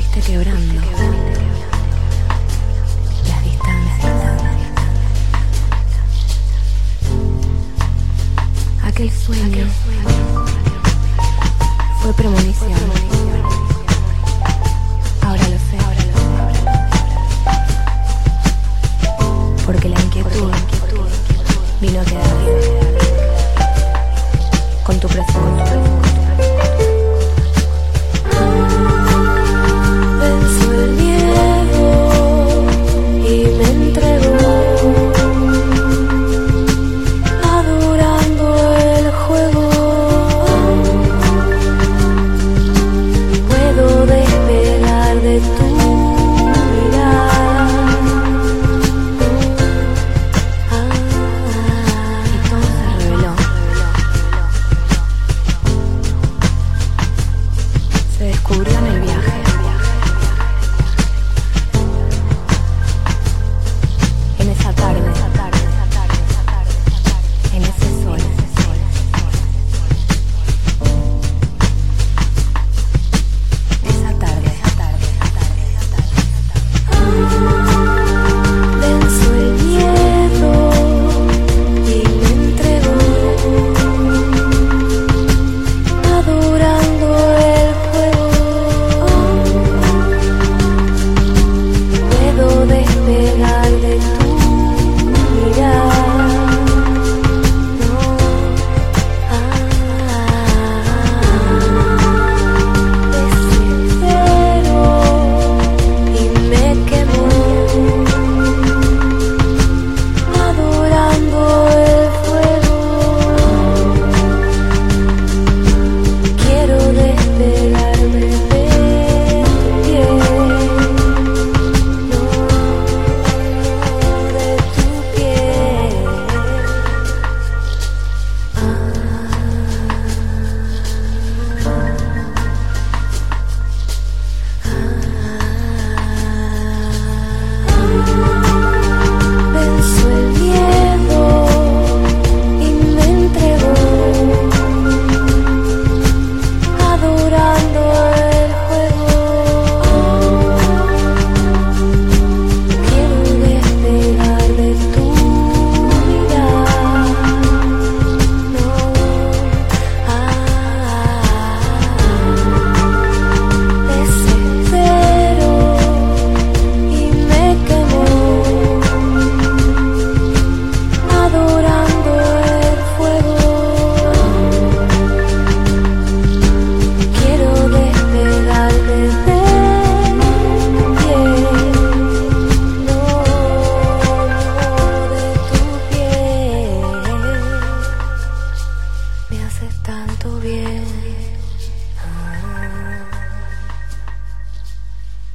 fuiste quebrando. Las distancias. Aquel sueño fue premonición. Ahora lo sé. Porque la inquietud vino a quedar con tu presencia.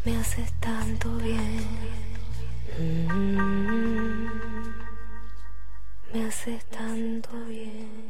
me haces tanto bien. Mm. Me haces tanto bien.